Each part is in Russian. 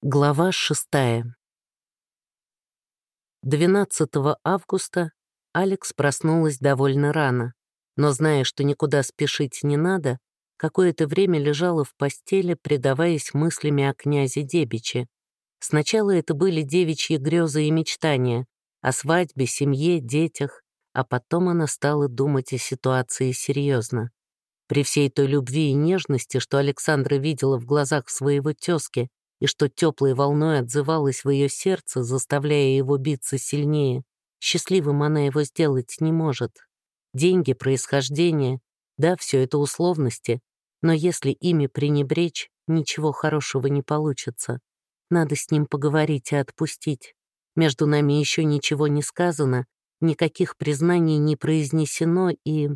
Глава 6. 12 августа Алекс проснулась довольно рано, но, зная, что никуда спешить не надо, какое-то время лежала в постели, предаваясь мыслями о князе Дебиче. Сначала это были девичьи грезы и мечтания о свадьбе, семье, детях, а потом она стала думать о ситуации серьезно. При всей той любви и нежности, что Александра видела в глазах своего тезки, и что теплой волной отзывалось в ее сердце, заставляя его биться сильнее. Счастливым она его сделать не может. Деньги, происхождение, да, все это условности, но если ими пренебречь, ничего хорошего не получится. Надо с ним поговорить и отпустить. Между нами еще ничего не сказано, никаких признаний не произнесено, и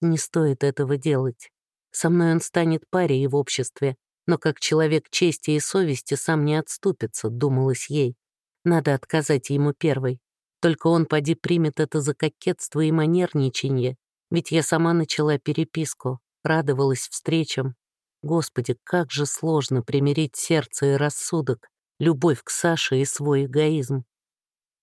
не стоит этого делать. Со мной он станет парей в обществе, но как человек чести и совести сам не отступится, думалось ей. Надо отказать ему первой. Только он поди примет это за кокетство и манерничанье, ведь я сама начала переписку, радовалась встречам. Господи, как же сложно примирить сердце и рассудок, любовь к Саше и свой эгоизм.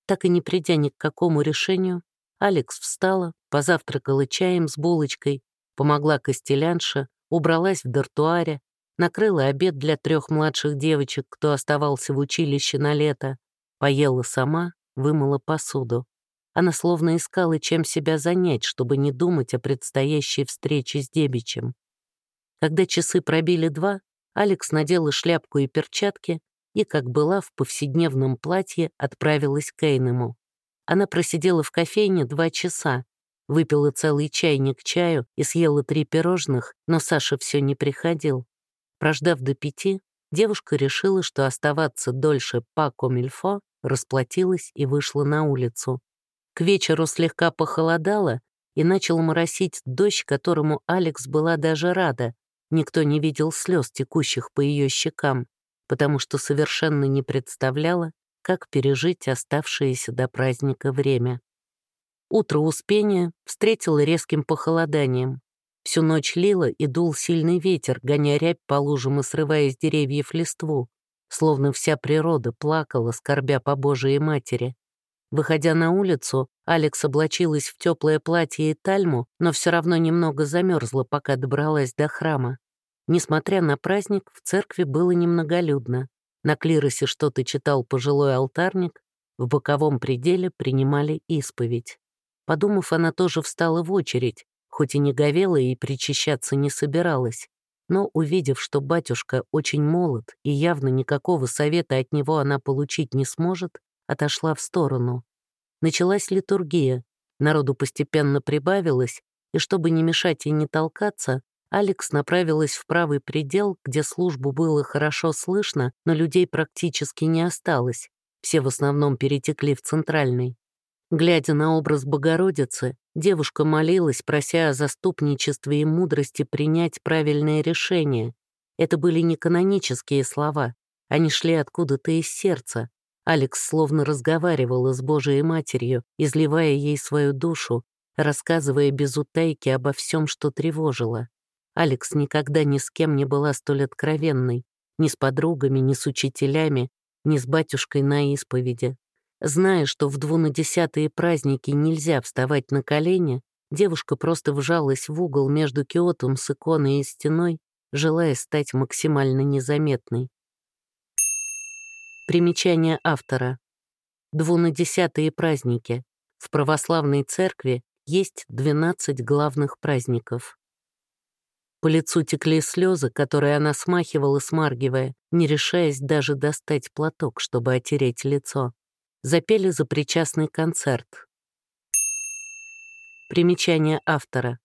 Так и не придя ни к какому решению, Алекс встала, позавтракала чаем с булочкой, помогла костелянше, убралась в дартуаре, накрыла обед для трех младших девочек, кто оставался в училище на лето, поела сама, вымыла посуду. Она словно искала, чем себя занять, чтобы не думать о предстоящей встрече с Дебичем. Когда часы пробили два, Алекс надела шляпку и перчатки и, как была, в повседневном платье отправилась к Эйнему. Она просидела в кофейне два часа, выпила целый чайник чаю и съела три пирожных, но Саша все не приходил. Прождав до пяти, девушка решила, что оставаться дольше по комильфо, расплатилась и вышла на улицу. К вечеру слегка похолодало, и начал моросить дождь, которому Алекс была даже рада. Никто не видел слез, текущих по ее щекам, потому что совершенно не представляла, как пережить оставшееся до праздника время. Утро Успения встретило резким похолоданием. Всю ночь лило и дул сильный ветер, гоня рябь по лужам и срывая с деревьев листву, словно вся природа плакала, скорбя по Божией Матери. Выходя на улицу, Алекс облачилась в теплое платье и тальму, но все равно немного замерзла, пока добралась до храма. Несмотря на праздник, в церкви было немноголюдно. На клиросе что-то читал пожилой алтарник, в боковом пределе принимали исповедь. Подумав, она тоже встала в очередь, хоть и не говела и причащаться не собиралась, но, увидев, что батюшка очень молод и явно никакого совета от него она получить не сможет, отошла в сторону. Началась литургия, народу постепенно прибавилось, и чтобы не мешать и не толкаться, Алекс направилась в правый предел, где службу было хорошо слышно, но людей практически не осталось, все в основном перетекли в центральный. Глядя на образ Богородицы, девушка молилась, прося о заступничестве и мудрости принять правильное решение. Это были не канонические слова, они шли откуда-то из сердца. Алекс словно разговаривала с Божией Матерью, изливая ей свою душу, рассказывая без утайки обо всем, что тревожило. Алекс никогда ни с кем не была столь откровенной, ни с подругами, ни с учителями, ни с батюшкой на исповеди. Зная, что в двунадесятые праздники нельзя вставать на колени, девушка просто вжалась в угол между киотом с иконой и стеной, желая стать максимально незаметной. Примечание автора. Двунадесятые праздники. В православной церкви есть 12 главных праздников. По лицу текли слезы, которые она смахивала, смаргивая, не решаясь даже достать платок, чтобы отереть лицо запели за причастный концерт. Примечание автора.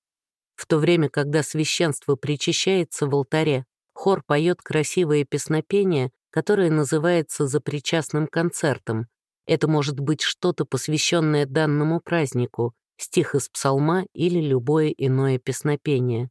В то время, когда священство причащается в алтаре, хор поет красивое песнопение, которое называется запричастным концертом. Это может быть что-то, посвященное данному празднику, стих из псалма или любое иное песнопение.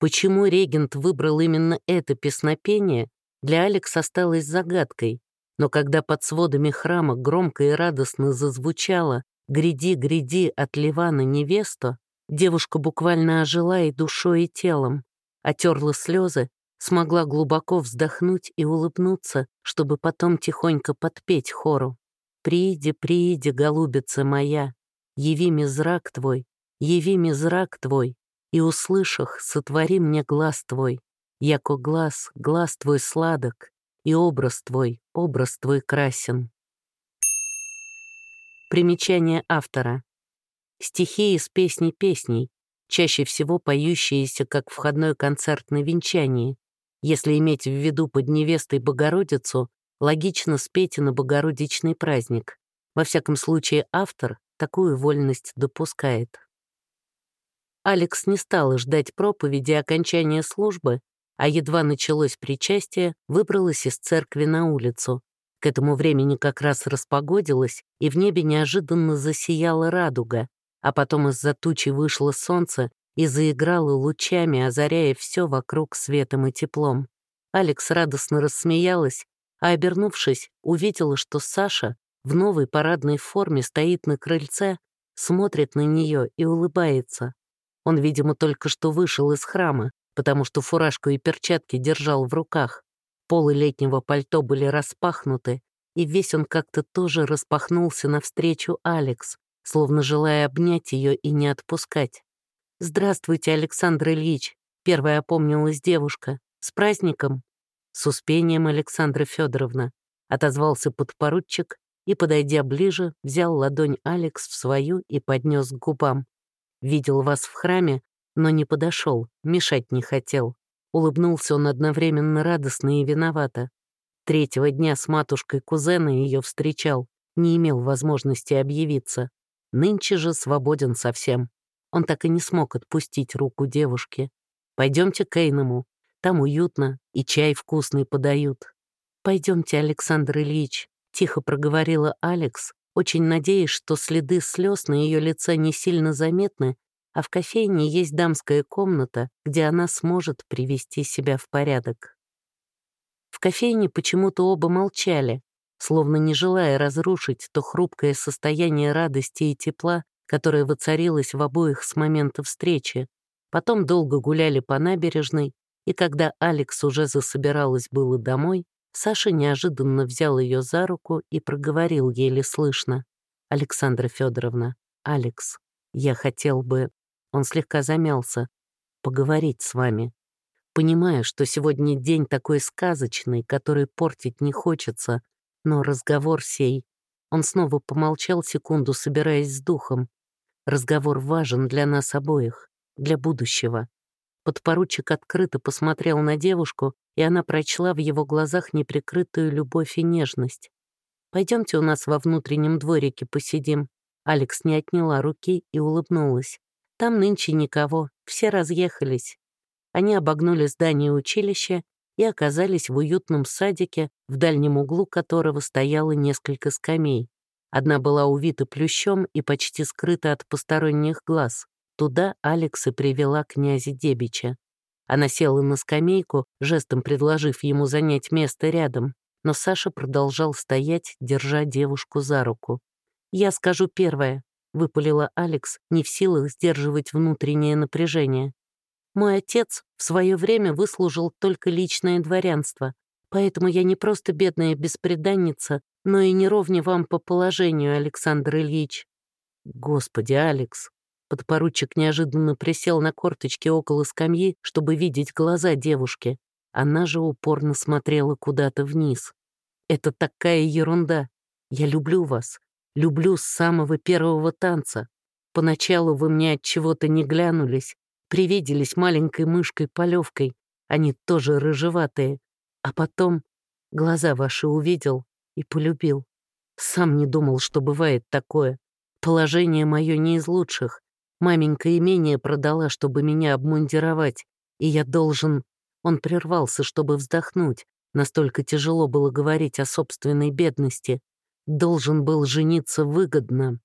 Почему регент выбрал именно это песнопение, для Алекс осталось загадкой, но когда под сводами храма громко и радостно зазвучало «Гряди, гряди от Ливана невеста», девушка буквально ожила и душой, и телом, отерла слезы, смогла глубоко вздохнуть и улыбнуться, чтобы потом тихонько подпеть хору. «Прииди, прииди, голубица моя, яви мне зрак твой, яви мне зрак твой, и, услышах, сотвори мне глаз твой, яко глаз, глаз твой сладок, и образ твой, образ твой красен». Примечание автора. Стихи из песни песней, чаще всего поющиеся как входной концерт на венчании. Если иметь в виду под невестой Богородицу, логично спеть и на Богородичный праздник. Во всяком случае, автор такую вольность допускает. Алекс не стала ждать проповеди окончания службы, а едва началось причастие, выбралась из церкви на улицу. К этому времени как раз распогодилось, и в небе неожиданно засияла радуга, а потом из-за тучи вышло солнце и заиграло лучами, озаряя все вокруг светом и теплом. Алекс радостно рассмеялась, а, обернувшись, увидела, что Саша в новой парадной форме стоит на крыльце, смотрит на нее и улыбается. Он, видимо, только что вышел из храма, потому что фуражку и перчатки держал в руках. Полы летнего пальто были распахнуты, и весь он как-то тоже распахнулся навстречу Алекс, словно желая обнять ее и не отпускать. «Здравствуйте, Александр Ильич», — первая опомнилась девушка. «С праздником?» «С успением, Александра Федоровна», — отозвался подпоручик и, подойдя ближе, взял ладонь Алекс в свою и поднес к губам. «Видел вас в храме, но не подошел, мешать не хотел». Улыбнулся он одновременно радостно и виновато. Третьего дня с матушкой кузена ее встречал, не имел возможности объявиться. Нынче же свободен совсем. Он так и не смог отпустить руку девушки. Пойдемте к Эйному. Там уютно, и чай вкусный подают. Пойдемте, Александр Ильич, тихо проговорила Алекс, очень надеясь, что следы слез на ее лице не сильно заметны, а в кофейне есть дамская комната, где она сможет привести себя в порядок. В кофейне почему-то оба молчали, словно не желая разрушить то хрупкое состояние радости и тепла, которое воцарилось в обоих с момента встречи. Потом долго гуляли по набережной, и когда Алекс уже засобиралась было домой, Саша неожиданно взял ее за руку и проговорил еле слышно. «Александра Федоровна, Алекс, я хотел бы...» Он слегка замялся. «Поговорить с вами. Понимаю, что сегодня день такой сказочный, который портить не хочется, но разговор сей... Он снова помолчал секунду, собираясь с духом. Разговор важен для нас обоих, для будущего. Подпоручик открыто посмотрел на девушку, и она прочла в его глазах неприкрытую любовь и нежность. «Пойдемте у нас во внутреннем дворике посидим». Алекс не отняла руки и улыбнулась. «Там нынче никого, все разъехались». Они обогнули здание училища и оказались в уютном садике, в дальнем углу которого стояло несколько скамей. Одна была увита плющом и почти скрыта от посторонних глаз. Туда Алекс и привела князя Дебича. Она села на скамейку, жестом предложив ему занять место рядом, но Саша продолжал стоять, держа девушку за руку. «Я скажу первое», — выпалила Алекс, не в силах сдерживать внутреннее напряжение. Мой отец в свое время выслужил только личное дворянство, поэтому я не просто бедная беспреданница, но и не ровне вам по положению, Александр Ильич». «Господи, Алекс!» Подпоручик неожиданно присел на корточки около скамьи, чтобы видеть глаза девушки. Она же упорно смотрела куда-то вниз. «Это такая ерунда. Я люблю вас. Люблю с самого первого танца. Поначалу вы мне от чего-то не глянулись, привиделись маленькой мышкой-полевкой, они тоже рыжеватые. А потом глаза ваши увидел и полюбил. Сам не думал, что бывает такое. Положение мое не из лучших. Маменька имение продала, чтобы меня обмундировать, и я должен... Он прервался, чтобы вздохнуть. Настолько тяжело было говорить о собственной бедности. Должен был жениться выгодно.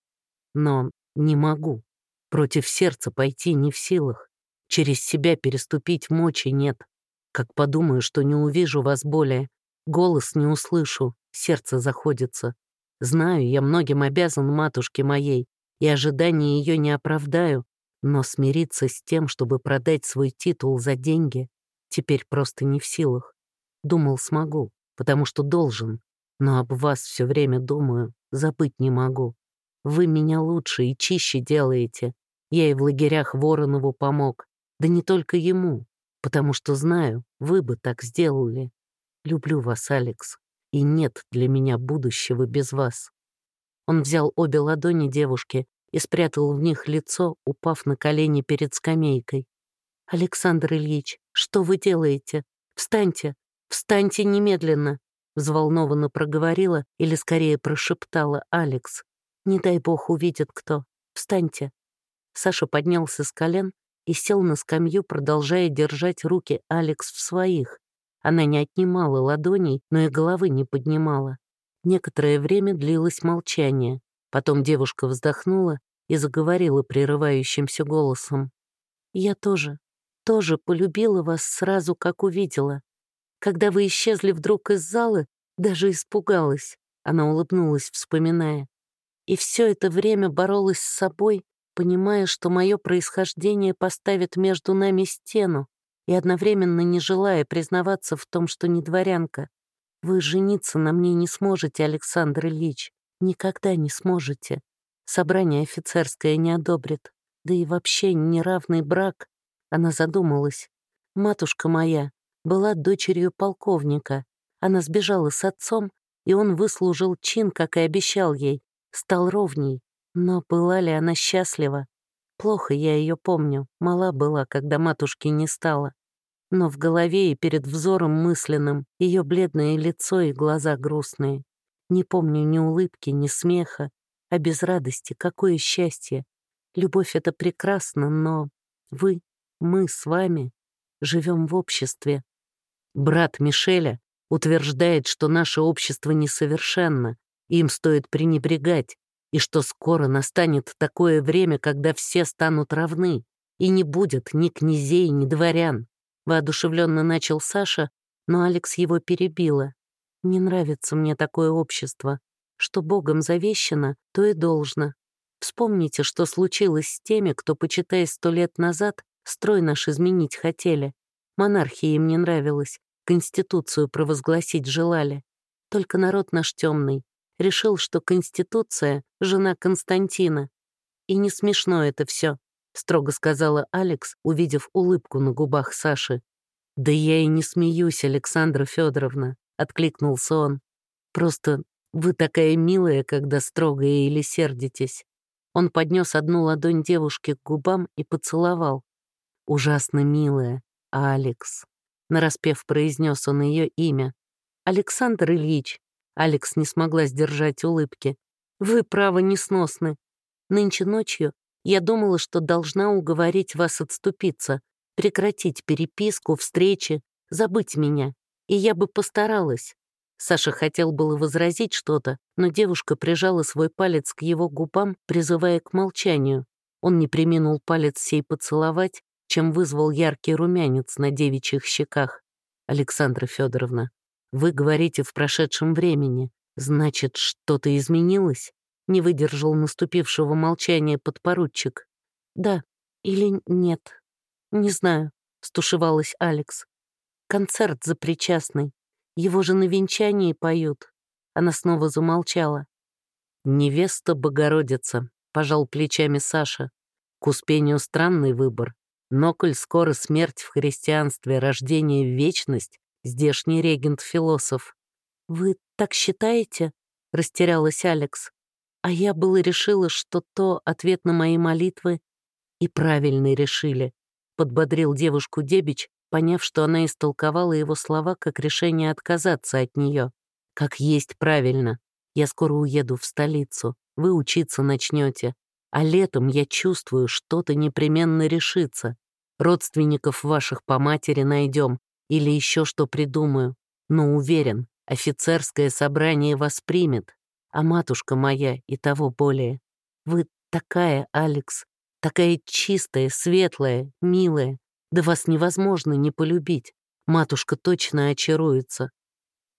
Но не могу. Против сердца пойти не в силах. Через себя переступить мочи нет. Как подумаю, что не увижу вас более, голос не услышу, сердце заходится. Знаю, я многим обязан матушке моей, и ожидания ее не оправдаю, но смириться с тем, чтобы продать свой титул за деньги, Теперь просто не в силах. Думал, смогу, потому что должен, но об вас все время думаю, забыть не могу. Вы меня лучше и чище делаете. Я и в лагерях Воронову помог. Да не только ему, потому что знаю, вы бы так сделали. Люблю вас, Алекс, и нет для меня будущего без вас. Он взял обе ладони девушки и спрятал в них лицо, упав на колени перед скамейкой. «Александр Ильич, что вы делаете? Встаньте! Встаньте немедленно!» Взволнованно проговорила или скорее прошептала Алекс. «Не дай бог увидит кто. Встаньте!» Саша поднялся с колен и сел на скамью, продолжая держать руки Алекс в своих. Она не отнимала ладоней, но и головы не поднимала. Некоторое время длилось молчание. Потом девушка вздохнула и заговорила прерывающимся голосом. «Я тоже, тоже полюбила вас сразу, как увидела. Когда вы исчезли вдруг из зала, даже испугалась». Она улыбнулась, вспоминая. И все это время боролась с собой, понимая, что мое происхождение поставит между нами стену, и одновременно не желая признаваться в том, что не дворянка. Вы жениться на мне не сможете, Александр Ильич, никогда не сможете. Собрание офицерское не одобрит, да и вообще неравный брак. Она задумалась. Матушка моя была дочерью полковника. Она сбежала с отцом, и он выслужил чин, как и обещал ей, стал ровней. Но была ли она счастлива? Плохо я ее помню, мала была, когда матушки не стало. Но в голове и перед взором мысленным ее бледное лицо и глаза грустные. Не помню ни улыбки, ни смеха, а без радости какое счастье. Любовь — это прекрасно, но вы, мы с вами живем в обществе. Брат Мишеля утверждает, что наше общество несовершенно, им стоит пренебрегать, и что скоро настанет такое время, когда все станут равны, и не будет ни князей, ни дворян. Воодушевленно начал Саша, но Алекс его перебила. «Не нравится мне такое общество. Что Богом завещано, то и должно. Вспомните, что случилось с теми, кто, почитая сто лет назад, строй наш изменить хотели. Монархия им не нравилась, Конституцию провозгласить желали. Только народ наш темный, решил, что Конституция — жена Константина. И не смешно это все, строго сказала Алекс, увидев улыбку на губах Саши. «Да я и не смеюсь, Александра Федоровна, откликнулся он. «Просто вы такая милая, когда строгая или сердитесь». Он поднес одну ладонь девушки к губам и поцеловал. «Ужасно милая, Алекс», — нараспев произнес он ее имя. «Александр Ильич, Алекс не смогла сдержать улыбки. «Вы, право, несносны. Нынче ночью я думала, что должна уговорить вас отступиться, прекратить переписку, встречи, забыть меня. И я бы постаралась». Саша хотел было возразить что-то, но девушка прижала свой палец к его губам, призывая к молчанию. Он не приминул палец сей поцеловать, чем вызвал яркий румянец на девичьих щеках. «Александра Федоровна, вы говорите в прошедшем времени. Значит, что-то изменилось? Не выдержал наступившего молчания подпоручик. Да или нет? Не знаю, стушевалась Алекс. Концерт за причастный. Его же на венчании поют. Она снова замолчала. «Невеста Богородица», — пожал плечами Саша. «К Успению странный выбор. Но коль скоро смерть в христианстве, рождение в вечность, здешний регент-философ. «Вы так считаете?» — растерялась Алекс. А я было решила, что то ответ на мои молитвы. И правильно решили, — подбодрил девушку Дебич, поняв, что она истолковала его слова как решение отказаться от нее. Как есть правильно. Я скоро уеду в столицу, вы учиться начнете. А летом я чувствую, что-то непременно решится. Родственников ваших по матери найдем, или еще что придумаю, но уверен, офицерское собрание воспримет, а матушка моя и того более. Вы такая, Алекс, такая чистая, светлая, милая, да вас невозможно не полюбить. Матушка точно очаруется.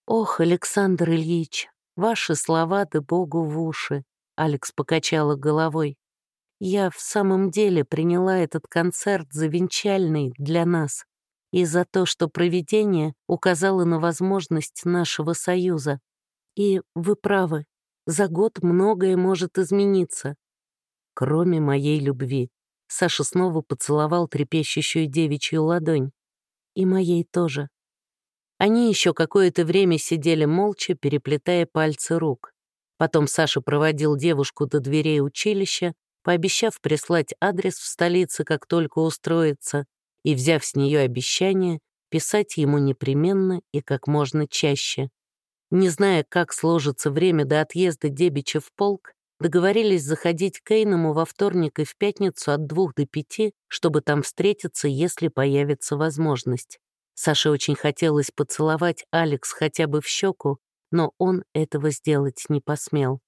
Ох, Александр Ильич, ваши слова да Богу в уши. Алекс покачала головой. Я в самом деле приняла этот концерт за венчальный для нас. и за то, что провидение указало на возможность нашего союза. И вы правы, за год многое может измениться. Кроме моей любви. Саша снова поцеловал трепещущую девичью ладонь. И моей тоже. Они еще какое-то время сидели молча, переплетая пальцы рук. Потом Саша проводил девушку до дверей училища, пообещав прислать адрес в столице, как только устроится, и, взяв с нее обещание, писать ему непременно и как можно чаще. Не зная, как сложится время до отъезда Дебича в полк, договорились заходить к Эйному во вторник и в пятницу от двух до пяти, чтобы там встретиться, если появится возможность. Саше очень хотелось поцеловать Алекс хотя бы в щеку, но он этого сделать не посмел.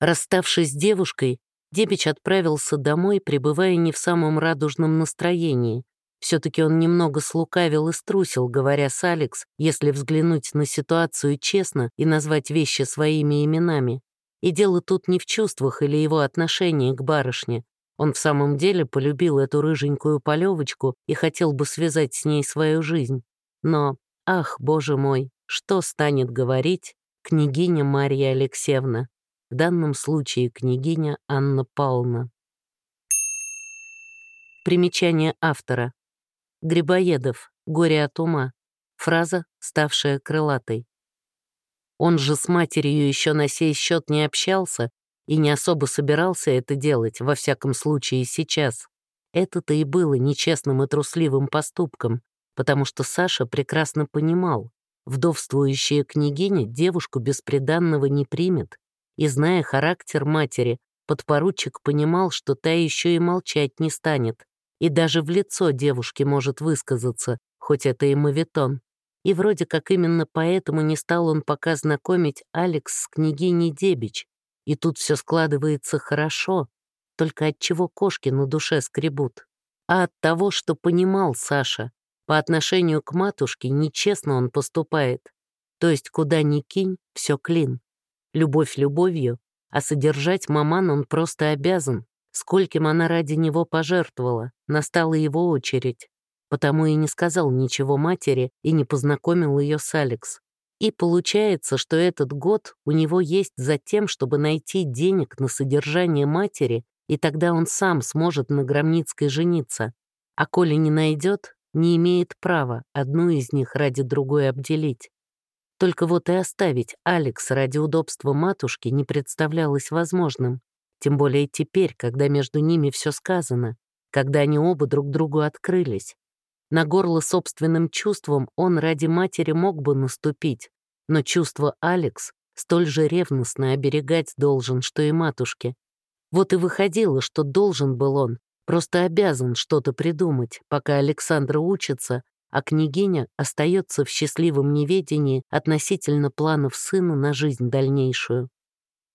Расставшись с девушкой, Дебич отправился домой, пребывая не в самом радужном настроении. Все-таки он немного слукавил и струсил, говоря с Алекс, если взглянуть на ситуацию честно и назвать вещи своими именами. И дело тут не в чувствах или его отношении к барышне. Он в самом деле полюбил эту рыженькую полевочку и хотел бы связать с ней свою жизнь. Но, ах, боже мой, что станет говорить княгиня Марья Алексеевна? В данном случае княгиня Анна Павловна. Примечание автора. Грибоедов. Горе от ума. Фраза, ставшая крылатой. Он же с матерью еще на сей счет не общался и не особо собирался это делать, во всяком случае сейчас. Это-то и было нечестным и трусливым поступком, потому что Саша прекрасно понимал, вдовствующая княгиня девушку бесприданного не примет, и, зная характер матери, подпоручик понимал, что та еще и молчать не станет, и даже в лицо девушки может высказаться, хоть это и мавитон. И вроде как именно поэтому не стал он пока знакомить Алекс с княгиней Дебич. И тут все складывается хорошо, только от чего кошки на душе скребут. А от того, что понимал Саша, по отношению к матушке нечестно он поступает. То есть куда ни кинь, все клин. Любовь любовью, а содержать маман он просто обязан. Скольким она ради него пожертвовала, настала его очередь. Потому и не сказал ничего матери и не познакомил ее с Алекс. И получается, что этот год у него есть за тем, чтобы найти денег на содержание матери, и тогда он сам сможет на Громницкой жениться. А коли не найдет, не имеет права одну из них ради другой обделить. Только вот и оставить Алекс ради удобства матушки не представлялось возможным. Тем более теперь, когда между ними все сказано, когда они оба друг другу открылись. На горло собственным чувством он ради матери мог бы наступить, но чувство Алекс столь же ревностно оберегать должен, что и матушке. Вот и выходило, что должен был он, просто обязан что-то придумать, пока Александра учится, а княгиня остается в счастливом неведении относительно планов сына на жизнь дальнейшую.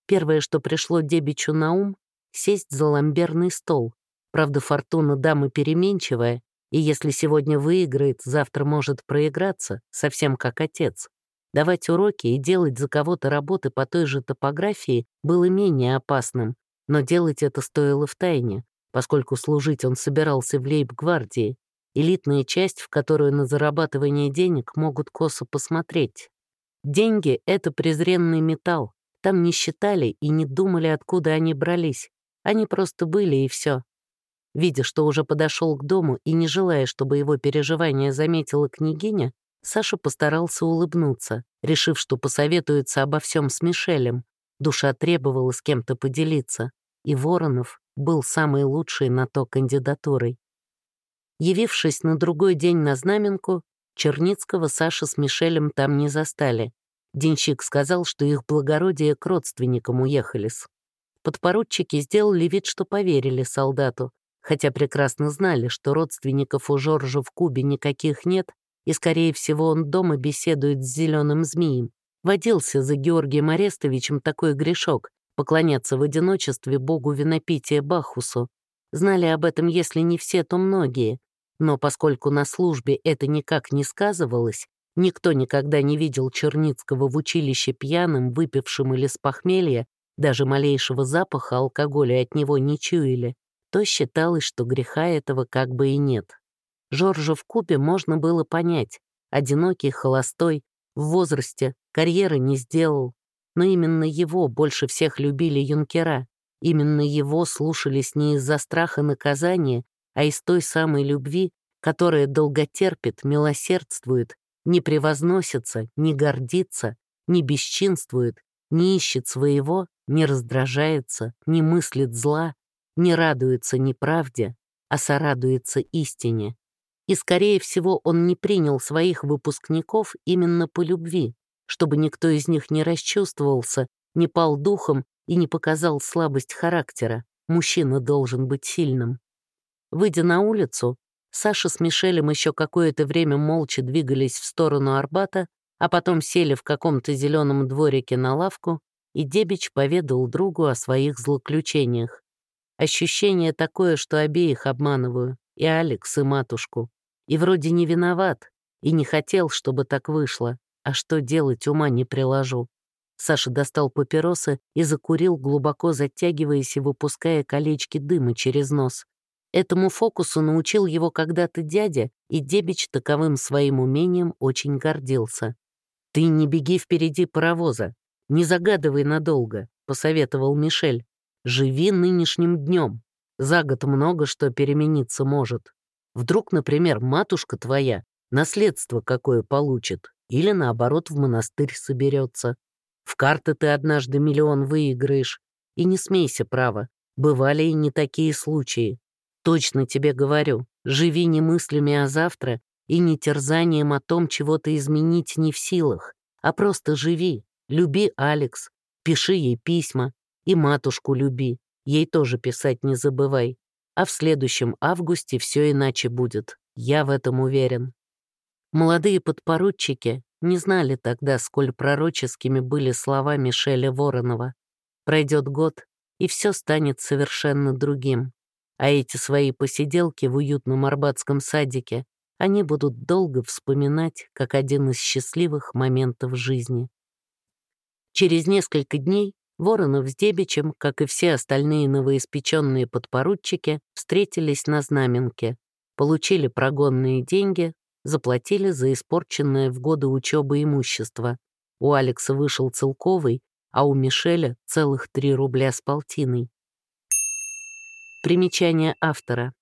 Первое, что пришло Дебичу на ум — сесть за ламберный стол. Правда, фортуна дамы переменчивая, и если сегодня выиграет, завтра может проиграться, совсем как отец. Давать уроки и делать за кого-то работы по той же топографии было менее опасным, но делать это стоило в тайне, поскольку служить он собирался в лейб-гвардии, элитная часть, в которую на зарабатывание денег могут косо посмотреть. Деньги — это презренный металл. Там не считали и не думали, откуда они брались. Они просто были, и все. Видя, что уже подошел к дому и не желая, чтобы его переживания заметила княгиня, Саша постарался улыбнуться, решив, что посоветуется обо всем с Мишелем. Душа требовала с кем-то поделиться, и Воронов был самой лучшей на то кандидатурой. Явившись на другой день на знаменку, Черницкого Саша с Мишелем там не застали. Денщик сказал, что их благородие к родственникам уехали-с. Подпоручики сделали вид, что поверили солдату, хотя прекрасно знали, что родственников у Жоржа в Кубе никаких нет, и, скорее всего, он дома беседует с зеленым змеем. Водился за Георгием Арестовичем такой грешок — поклоняться в одиночестве богу винопития Бахусу. Знали об этом, если не все, то многие, но поскольку на службе это никак не сказывалось, никто никогда не видел Черницкого в училище пьяным, выпившим или с похмелья, даже малейшего запаха алкоголя от него не чуяли, то считалось, что греха этого как бы и нет. Жоржа в купе можно было понять. Одинокий, холостой, в возрасте, карьеры не сделал. Но именно его больше всех любили юнкера. Именно его слушались не из-за страха наказания, а из той самой любви, которая долготерпит, милосердствует, не превозносится, не гордится, не бесчинствует, не ищет своего, не раздражается, не мыслит зла, не радуется неправде, а сорадуется истине. И, скорее всего, он не принял своих выпускников именно по любви, чтобы никто из них не расчувствовался, не пал духом и не показал слабость характера. Мужчина должен быть сильным. Выйдя на улицу, Саша с Мишелем еще какое-то время молча двигались в сторону Арбата, а потом сели в каком-то зеленом дворике на лавку, и Дебич поведал другу о своих злоключениях. Ощущение такое, что обеих обманываю, и Алекс, и матушку. И вроде не виноват, и не хотел, чтобы так вышло, а что делать ума не приложу. Саша достал папиросы и закурил, глубоко затягиваясь и выпуская колечки дыма через нос. Этому фокусу научил его когда-то дядя, и Дебич таковым своим умением очень гордился. «Ты не беги впереди паровоза, не загадывай надолго», — посоветовал Мишель. «Живи нынешним днем. За год много что перемениться может. Вдруг, например, матушка твоя наследство какое получит, или наоборот в монастырь соберется. В карты ты однажды миллион выиграешь. И не смейся, право, бывали и не такие случаи. Точно тебе говорю, живи не мыслями о завтра и не терзанием о том, чего ты изменить не в силах, а просто живи, люби Алекс, пиши ей письма, и матушку люби, ей тоже писать не забывай. А в следующем августе все иначе будет, я в этом уверен. Молодые подпоручики не знали тогда, сколь пророческими были слова Мишеля Воронова. Пройдет год, и все станет совершенно другим. А эти свои посиделки в уютном арбатском садике они будут долго вспоминать как один из счастливых моментов жизни. Через несколько дней Воронов с Дебичем, как и все остальные новоиспеченные подпоручики, встретились на Знаменке, получили прогонные деньги, заплатили за испорченное в годы учебы имущество. У Алекса вышел целковый, а у Мишеля целых три рубля с полтиной. Примечание автора.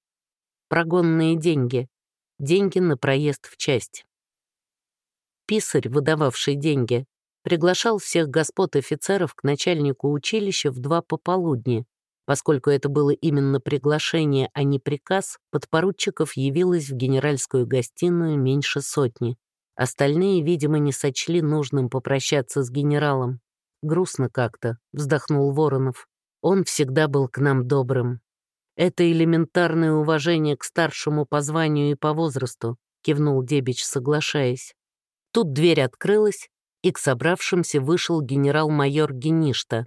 Прогонные деньги. Деньги на проезд в часть. Писарь, выдававший деньги, приглашал всех господ офицеров к начальнику училища в два пополудни, Поскольку это было именно приглашение, а не приказ, подпоручиков явилось в генеральскую гостиную меньше сотни. Остальные, видимо, не сочли нужным попрощаться с генералом. «Грустно как-то», — вздохнул Воронов. «Он всегда был к нам добрым». «Это элементарное уважение к старшему по званию и по возрасту», — кивнул Дебич, соглашаясь. Тут дверь открылась, и к собравшимся вышел генерал-майор Геништа,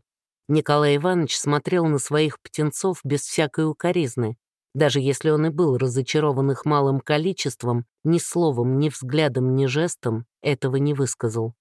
Николай Иванович смотрел на своих птенцов без всякой укоризны. Даже если он и был разочарован их малым количеством, ни словом, ни взглядом, ни жестом этого не высказал.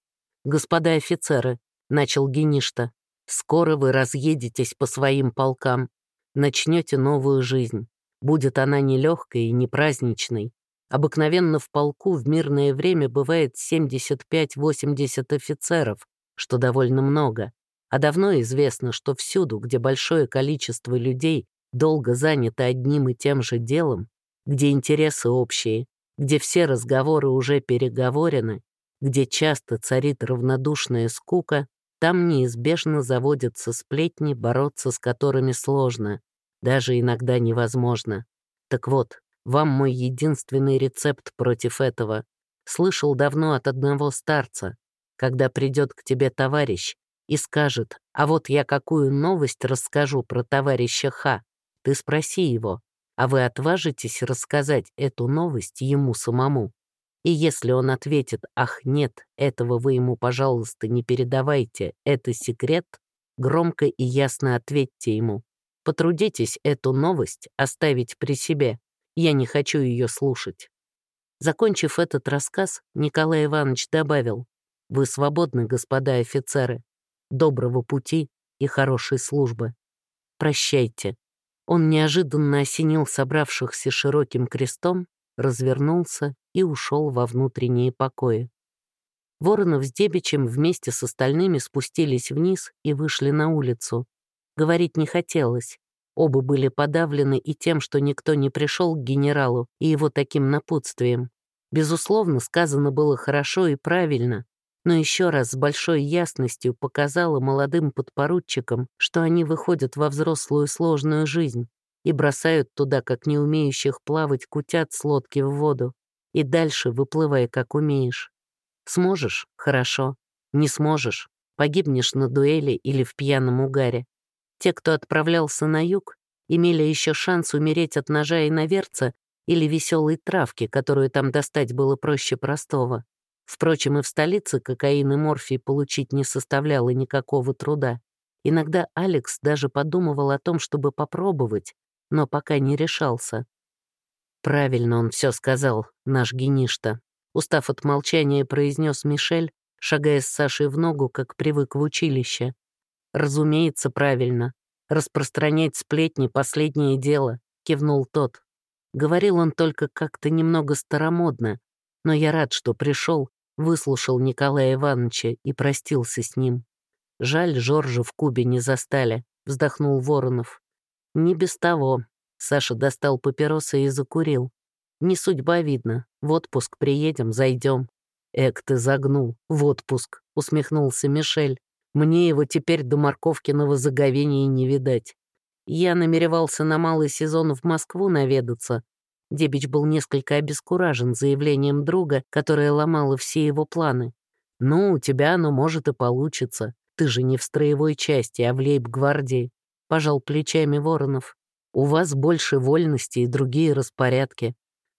«Господа офицеры», — начал Геништа, — «скоро вы разъедетесь по своим полкам, начнете новую жизнь. Будет она нелегкой и не праздничной. Обыкновенно в полку в мирное время бывает 75-80 офицеров, что довольно много. А давно известно, что всюду, где большое количество людей долго заняты одним и тем же делом, где интересы общие, где все разговоры уже переговорены, где часто царит равнодушная скука, там неизбежно заводятся сплетни, бороться с которыми сложно, даже иногда невозможно. Так вот, вам мой единственный рецепт против этого. Слышал давно от одного старца. Когда придет к тебе товарищ, и скажет, а вот я какую новость расскажу про товарища Ха, ты спроси его, а вы отважитесь рассказать эту новость ему самому. И если он ответит, ах, нет, этого вы ему, пожалуйста, не передавайте, это секрет, громко и ясно ответьте ему. Потрудитесь эту новость оставить при себе, я не хочу ее слушать. Закончив этот рассказ, Николай Иванович добавил, «Вы свободны, господа офицеры доброго пути и хорошей службы. Прощайте. Он неожиданно осенил собравшихся широким крестом развернулся и ушел во внутренние покои. Воронов с Дебичем вместе с остальными спустились вниз и вышли на улицу. Говорить не хотелось. Оба были подавлены и тем, что никто не пришел к генералу и его таким напутствием. Безусловно, сказано было хорошо и правильно, но еще раз с большой ясностью показала молодым подпоручикам, что они выходят во взрослую сложную жизнь и бросают туда, как не умеющих плавать, кутят с лодки в воду, и дальше выплывай, как умеешь. Сможешь — хорошо. Не сможешь — погибнешь на дуэли или в пьяном угаре. Те, кто отправлялся на юг, имели еще шанс умереть от ножа и наверца или веселой травки, которую там достать было проще простого. Впрочем, и в столице кокаин и морфий получить не составляло никакого труда. Иногда Алекс даже подумывал о том, чтобы попробовать, но пока не решался. Правильно он все сказал, наш геништа. Устав от молчания, произнес Мишель, шагая с Сашей в ногу, как привык в училище. «Разумеется, правильно. Распространять сплетни — последнее дело», — кивнул тот. Говорил он только как-то немного старомодно, но я рад, что пришел, выслушал Николая Ивановича и простился с ним. «Жаль, Жоржа в Кубе не застали», — вздохнул Воронов. «Не без того». Саша достал папиросы и закурил. Не судьба, видно. В отпуск приедем, зайдем. Эк, ты загнул. В отпуск, усмехнулся Мишель. Мне его теперь до морковкиного заговения не видать. Я намеревался на малый сезон в Москву наведаться. Дебич был несколько обескуражен заявлением друга, которое ломало все его планы. «Ну, у тебя оно может и получится. Ты же не в строевой части, а в лейб-гвардии», — пожал плечами Воронов. «У вас больше вольности и другие распорядки.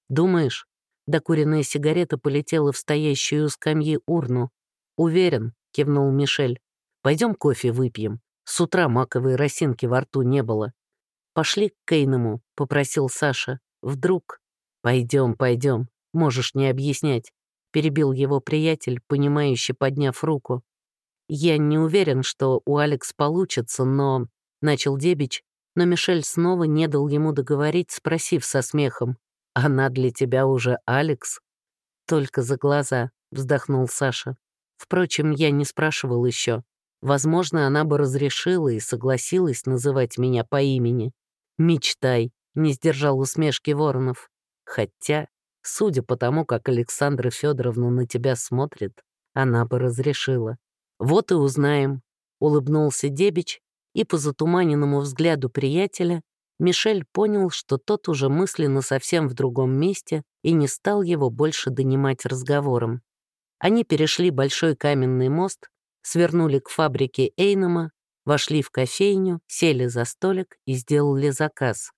«Думаешь?» Докуренная сигарета полетела в стоящую у скамьи урну. «Уверен», — кивнул Мишель. «Пойдем кофе выпьем. С утра маковой росинки во рту не было». «Пошли к Кейному», — попросил Саша. «Вдруг?» «Пойдем, пойдем. Можешь не объяснять», — перебил его приятель, понимающе подняв руку. «Я не уверен, что у Алекс получится, но...» — начал Дебич, но Мишель снова не дал ему договорить, спросив со смехом. «Она для тебя уже Алекс?» «Только за глаза», — вздохнул Саша. «Впрочем, я не спрашивал еще. Возможно, она бы разрешила и согласилась называть меня по имени. Мечтай», — не сдержал усмешки Воронов. «Хотя, судя по тому, как Александра Федоровна на тебя смотрит, она бы разрешила. Вот и узнаем», — улыбнулся Дебич, и по затуманенному взгляду приятеля Мишель понял, что тот уже мысленно совсем в другом месте и не стал его больше донимать разговором. Они перешли большой каменный мост, свернули к фабрике Эйнема, вошли в кофейню, сели за столик и сделали заказ.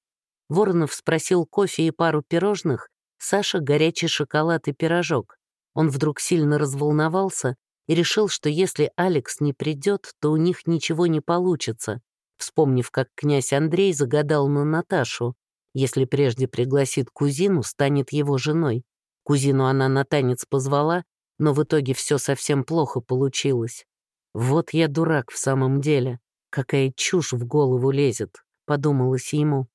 Воронов спросил кофе и пару пирожных, Саша — горячий шоколад и пирожок. Он вдруг сильно разволновался и решил, что если Алекс не придет, то у них ничего не получится вспомнив, как князь Андрей загадал на Наташу. Если прежде пригласит кузину, станет его женой. Кузину она на танец позвала, но в итоге все совсем плохо получилось. «Вот я дурак в самом деле. Какая чушь в голову лезет», — подумалось ему.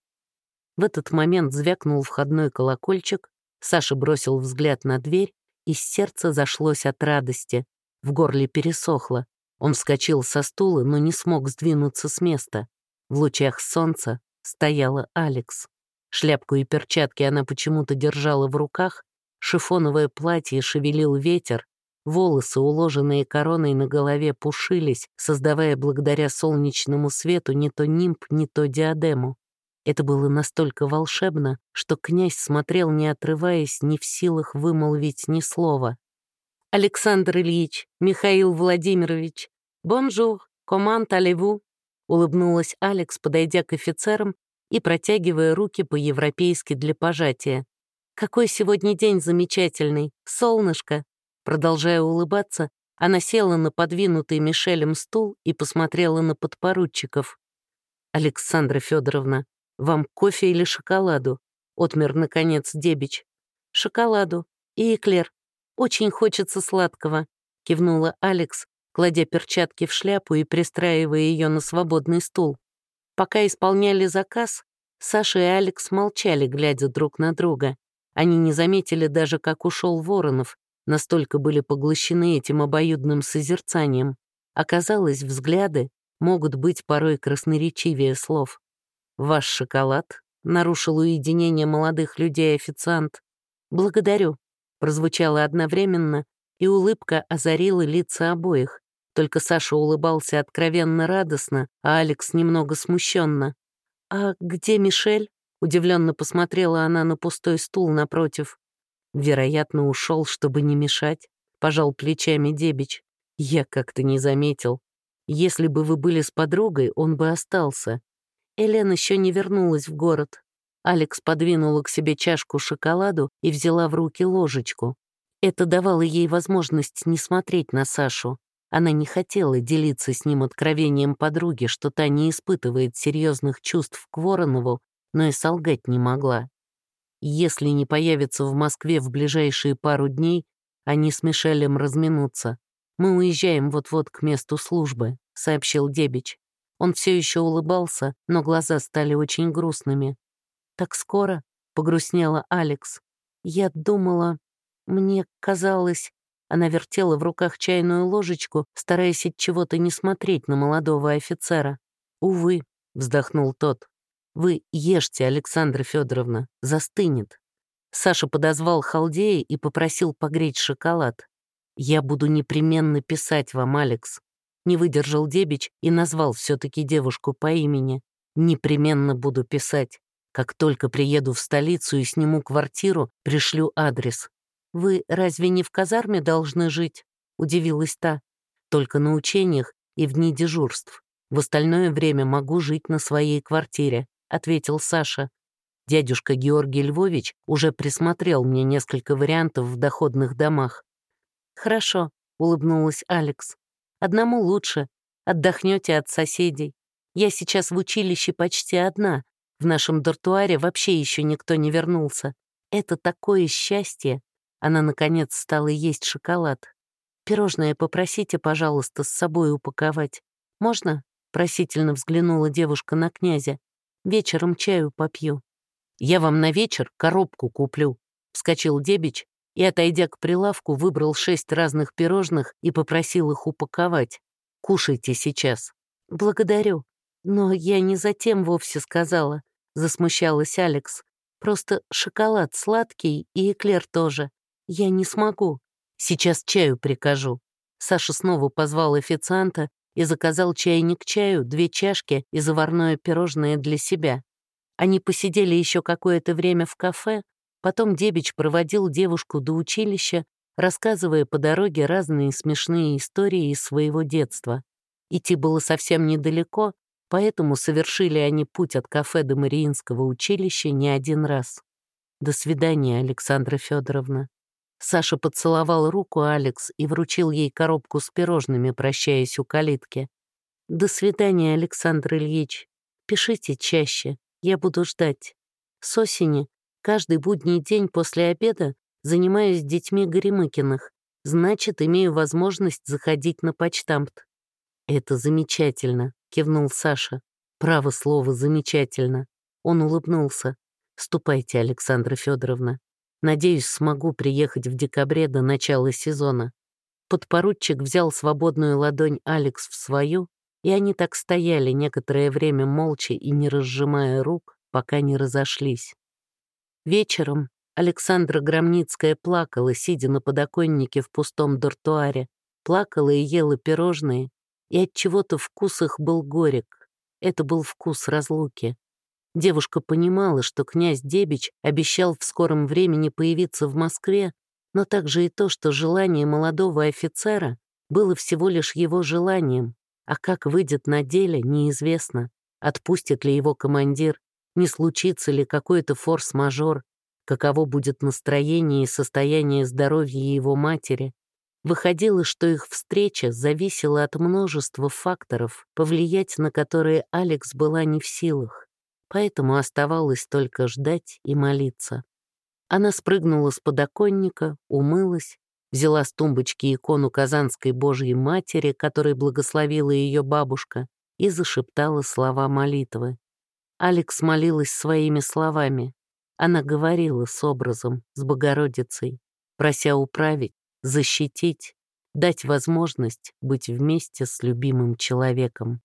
В этот момент звякнул входной колокольчик, Саша бросил взгляд на дверь, и сердце зашлось от радости. В горле пересохло. Он вскочил со стула, но не смог сдвинуться с места. В лучах солнца стояла Алекс. Шляпку и перчатки она почему-то держала в руках, шифоновое платье шевелил ветер, волосы, уложенные короной на голове, пушились, создавая благодаря солнечному свету не то нимб, не то диадему. Это было настолько волшебно, что князь смотрел, не отрываясь, не в силах вымолвить ни слова. «Александр Ильич, Михаил Владимирович, bonjour, comment allez-vous», улыбнулась Алекс, подойдя к офицерам и протягивая руки по-европейски для пожатия. «Какой сегодня день замечательный, солнышко!» Продолжая улыбаться, она села на подвинутый Мишелем стул и посмотрела на подпоручиков. «Александра Федоровна, вам кофе или шоколаду?» Отмер, наконец, Дебич. «Шоколаду. И эклер. «Очень хочется сладкого», — кивнула Алекс, кладя перчатки в шляпу и пристраивая ее на свободный стул. Пока исполняли заказ, Саша и Алекс молчали, глядя друг на друга. Они не заметили даже, как ушел Воронов, настолько были поглощены этим обоюдным созерцанием. Оказалось, взгляды могут быть порой красноречивее слов. «Ваш шоколад?» — нарушил уединение молодых людей официант. «Благодарю», — прозвучало одновременно, и улыбка озарила лица обоих. Только Саша улыбался откровенно радостно, а Алекс немного смущенно. «А где Мишель?» — удивленно посмотрела она на пустой стул напротив. Вероятно, ушел, чтобы не мешать, пожал плечами Дебич. Я как-то не заметил. Если бы вы были с подругой, он бы остался. Элен еще не вернулась в город. Алекс подвинула к себе чашку шоколаду и взяла в руки ложечку. Это давало ей возможность не смотреть на Сашу. Она не хотела делиться с ним откровением подруги, что та не испытывает серьезных чувств к Воронову, но и солгать не могла. Если не появится в Москве в ближайшие пару дней, они с Мишелем разминутся. Мы уезжаем вот-вот к месту службы», — сообщил Дебич. Он все еще улыбался, но глаза стали очень грустными. «Так скоро?» — погрустнела Алекс. «Я думала... Мне казалось...» Она вертела в руках чайную ложечку, стараясь от чего-то не смотреть на молодого офицера. «Увы», — вздохнул тот. «Вы ешьте, Александра Федоровна, застынет». Саша подозвал халдея и попросил погреть шоколад. «Я буду непременно писать вам, Алекс». Не выдержал Дебич и назвал все-таки девушку по имени. «Непременно буду писать. Как только приеду в столицу и сниму квартиру, пришлю адрес. «Вы разве не в казарме должны жить?» — удивилась та. «Только на учениях и в дни дежурств. В остальное время могу жить на своей квартире», — ответил Саша. Дядюшка Георгий Львович уже присмотрел мне несколько вариантов в доходных домах. «Хорошо», — улыбнулась Алекс. «Одному лучше. Отдохнете от соседей. Я сейчас в училище почти одна. В нашем дартуаре вообще еще никто не вернулся. Это такое счастье. Она, наконец, стала есть шоколад. «Пирожное попросите, пожалуйста, с собой упаковать. Можно?» — просительно взглянула девушка на князя. «Вечером чаю попью». «Я вам на вечер коробку куплю», — вскочил Дебич и, отойдя к прилавку, выбрал шесть разных пирожных и попросил их упаковать. «Кушайте сейчас». «Благодарю. Но я не затем вовсе сказала», — засмущалась Алекс. «Просто шоколад сладкий и эклер тоже. «Я не смогу. Сейчас чаю прикажу». Саша снова позвал официанта и заказал чайник чаю, две чашки и заварное пирожное для себя. Они посидели еще какое-то время в кафе, потом Дебич проводил девушку до училища, рассказывая по дороге разные смешные истории из своего детства. Идти было совсем недалеко, поэтому совершили они путь от кафе до Мариинского училища не один раз. До свидания, Александра Федоровна. Саша поцеловал руку Алекс и вручил ей коробку с пирожными, прощаясь у калитки. «До свидания, Александр Ильич. Пишите чаще, я буду ждать. С осени, каждый будний день после обеда, занимаюсь детьми Горемыкиных, значит, имею возможность заходить на почтамт». «Это замечательно», — кивнул Саша. «Право слово, замечательно». Он улыбнулся. «Ступайте, Александра Федоровна. Надеюсь, смогу приехать в декабре до начала сезона. Подпоручик взял свободную ладонь Алекс в свою, и они так стояли некоторое время молча и не разжимая рук, пока не разошлись. Вечером Александра Громницкая плакала, сидя на подоконнике в пустом дартуаре, плакала и ела пирожные, и от чего-то вкус их был горек. Это был вкус разлуки. Девушка понимала, что князь Дебич обещал в скором времени появиться в Москве, но также и то, что желание молодого офицера было всего лишь его желанием, а как выйдет на деле, неизвестно. Отпустит ли его командир, не случится ли какой-то форс-мажор, каково будет настроение и состояние здоровья его матери. Выходило, что их встреча зависела от множества факторов, повлиять на которые Алекс была не в силах поэтому оставалось только ждать и молиться. Она спрыгнула с подоконника, умылась, взяла с тумбочки икону Казанской Божьей Матери, которой благословила ее бабушка, и зашептала слова молитвы. Алекс молилась своими словами. Она говорила с образом, с Богородицей, прося управить, защитить, дать возможность быть вместе с любимым человеком.